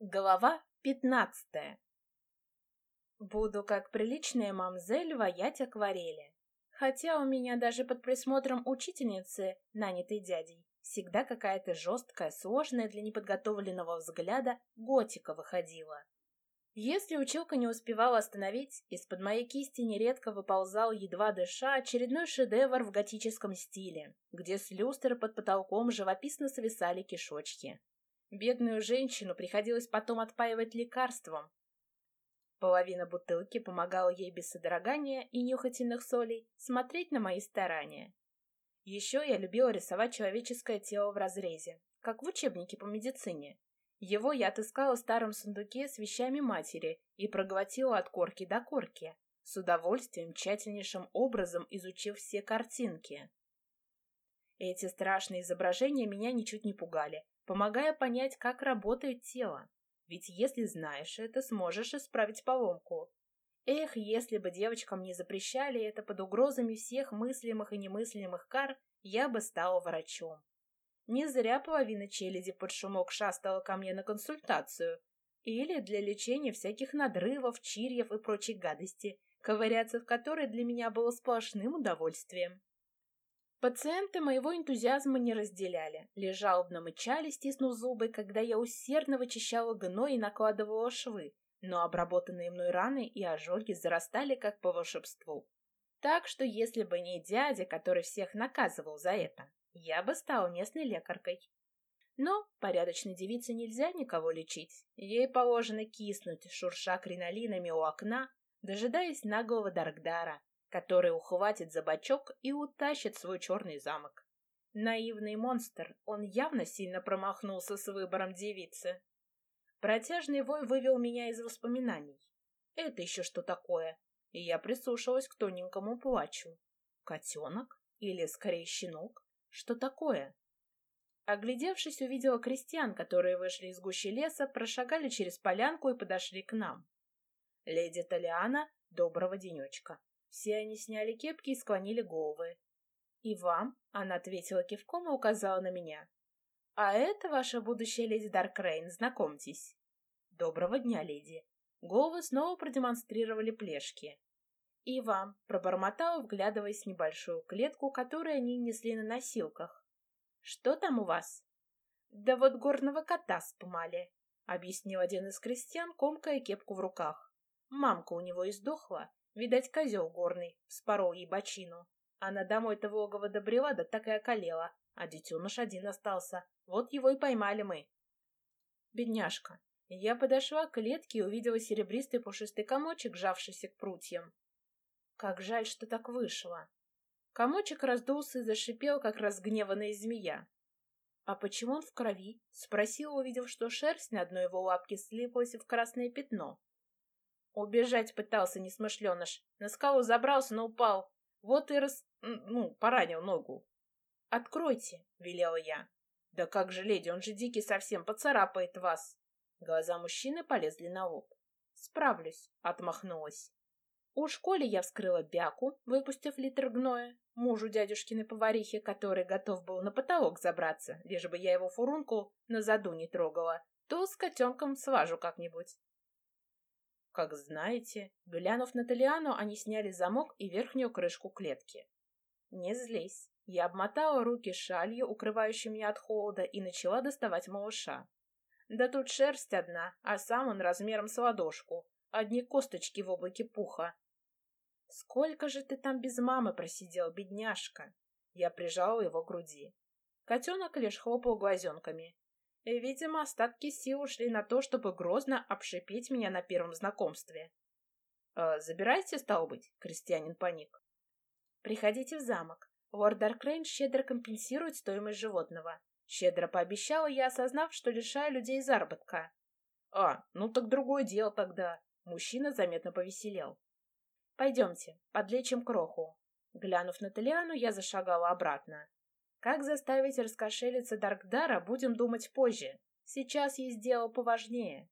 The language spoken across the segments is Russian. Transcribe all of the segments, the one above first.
Глава пятнадцатая Буду, как приличная мамзель, воять акварели. Хотя у меня даже под присмотром учительницы, нанятой дядей, всегда какая-то жесткая, сложная для неподготовленного взгляда готика выходила. Если училка не успевала остановить, из-под моей кисти нередко выползал, едва дыша, очередной шедевр в готическом стиле, где с люстры под потолком живописно свисали кишочки. Бедную женщину приходилось потом отпаивать лекарством. Половина бутылки помогала ей без содрогания и нюхательных солей смотреть на мои старания. Еще я любила рисовать человеческое тело в разрезе, как в учебнике по медицине. Его я отыскала в старом сундуке с вещами матери и проглотила от корки до корки, с удовольствием тщательнейшим образом изучив все картинки. Эти страшные изображения меня ничуть не пугали, помогая понять, как работает тело. Ведь если знаешь это, сможешь исправить поломку. Эх, если бы девочкам не запрещали это под угрозами всех мыслимых и немыслимых кар, я бы стала врачом. Не зря половина челяди под шумок шастала ко мне на консультацию. Или для лечения всяких надрывов, чирьев и прочей гадости, ковыряться в которой для меня было сплошным удовольствием. Пациенты моего энтузиазма не разделяли, лишь жалобно мычали, стиснув зубы, когда я усердно вычищала гной и накладывала швы, но обработанные мной раны и ожоги зарастали как по волшебству. Так что если бы не дядя, который всех наказывал за это, я бы стала местной лекаркой. Но порядочной девице нельзя никого лечить. Ей положено киснуть, шурша кринолинами у окна, дожидаясь наглого Даркдара, который ухватит за бочок и утащит свой черный замок. Наивный монстр, он явно сильно промахнулся с выбором девицы. Протяжный вой вывел меня из воспоминаний. Это еще что такое? И я прислушалась к тоненькому плачу. Котенок? Или, скорее, щенок? Что такое? Оглядевшись, увидела крестьян, которые вышли из гущи леса, прошагали через полянку и подошли к нам. Леди Талиана, доброго денечка. Все они сняли кепки и склонили головы. «И вам?» — она ответила кивком и указала на меня. «А это ваша будущая леди Даркрейн, знакомьтесь». «Доброго дня, леди». Головы снова продемонстрировали плешки. «И вам», — пробормотала, вглядываясь в небольшую клетку, которую они несли на носилках. «Что там у вас?» «Да вот горного кота спумали», — объяснил один из крестьян, комкая кепку в руках. «Мамка у него издохла, Видать, козел горный, вспорол ей бочину. Она домой-то в логово добрела, да так и околела, а детеныш один остался. Вот его и поймали мы. Бедняжка. Я подошла к клетке и увидела серебристый пушистый комочек, жавшийся к прутьям. Как жаль, что так вышло. Комочек раздулся и зашипел, как разгневанная змея. «А почему он в крови?» — спросила, увидев, что шерсть на одной его лапке слиплась в красное пятно. Убежать пытался несмышленыш. На скалу забрался, но упал. Вот и рас... ну, поранил ногу. «Откройте», — велела я. «Да как же, леди, он же дикий совсем, поцарапает вас». Глаза мужчины полезли на лоб. «Справлюсь», — отмахнулась. У школе я вскрыла бяку, выпустив литр гноя, мужу дядюшкиной поварихи, который готов был на потолок забраться, лишь бы я его фурунку на заду не трогала, то с котенком сважу как-нибудь. Как знаете, глянув на Талиану, они сняли замок и верхнюю крышку клетки. Не злись. Я обмотала руки шалью, укрывающей меня от холода, и начала доставать малыша. Да тут шерсть одна, а сам он размером с ладошку. Одни косточки в облаке пуха. Сколько же ты там без мамы просидел, бедняжка? Я прижала его к груди. Котенок лишь хлопал глазенками. И, видимо, остатки сил ушли на то, чтобы грозно обшипеть меня на первом знакомстве. «Э, «Забирайте, стал быть?» — крестьянин паник. «Приходите в замок. Лорд Даркрейн щедро компенсирует стоимость животного». Щедро пообещала я, осознав, что лишаю людей заработка. «А, ну так другое дело тогда». Мужчина заметно повеселел. «Пойдемте, подлечим кроху». Глянув на Талиану, я зашагала обратно. Как заставить раскошелиться Даркдара, будем думать позже. Сейчас есть дело поважнее.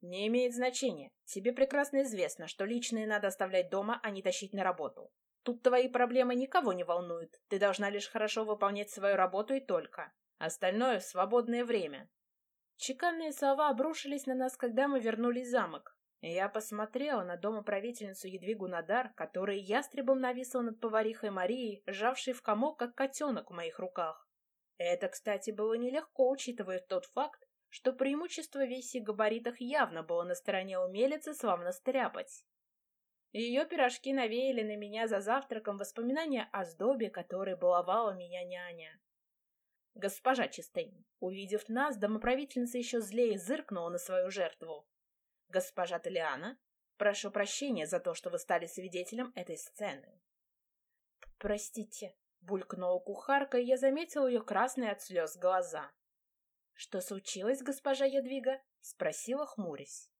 Не имеет значения. Тебе прекрасно известно, что личные надо оставлять дома, а не тащить на работу. Тут твои проблемы никого не волнуют. Ты должна лишь хорошо выполнять свою работу и только. Остальное — свободное время. Чеканные слова обрушились на нас, когда мы вернулись в замок. Я посмотрела на домоправительницу Едвигу Надар, которая ястребом нависла над поварихой Марией, сжавшей в комок, как котенок в моих руках. Это, кстати, было нелегко, учитывая тот факт, что преимущество в весе и габаритах явно было на стороне умелицы славно стряпать. Ее пирожки навеяли на меня за завтраком воспоминания о сдобе, которой баловала меня няня. Госпожа Чистейн, увидев нас, домоправительница еще злее зыркнула на свою жертву. Госпожа Талиана, прошу прощения за то, что вы стали свидетелем этой сцены. Простите, булькнула кухарка, и я заметила ее красные от слез глаза. Что случилось, госпожа Ядвига? спросила, хмурясь.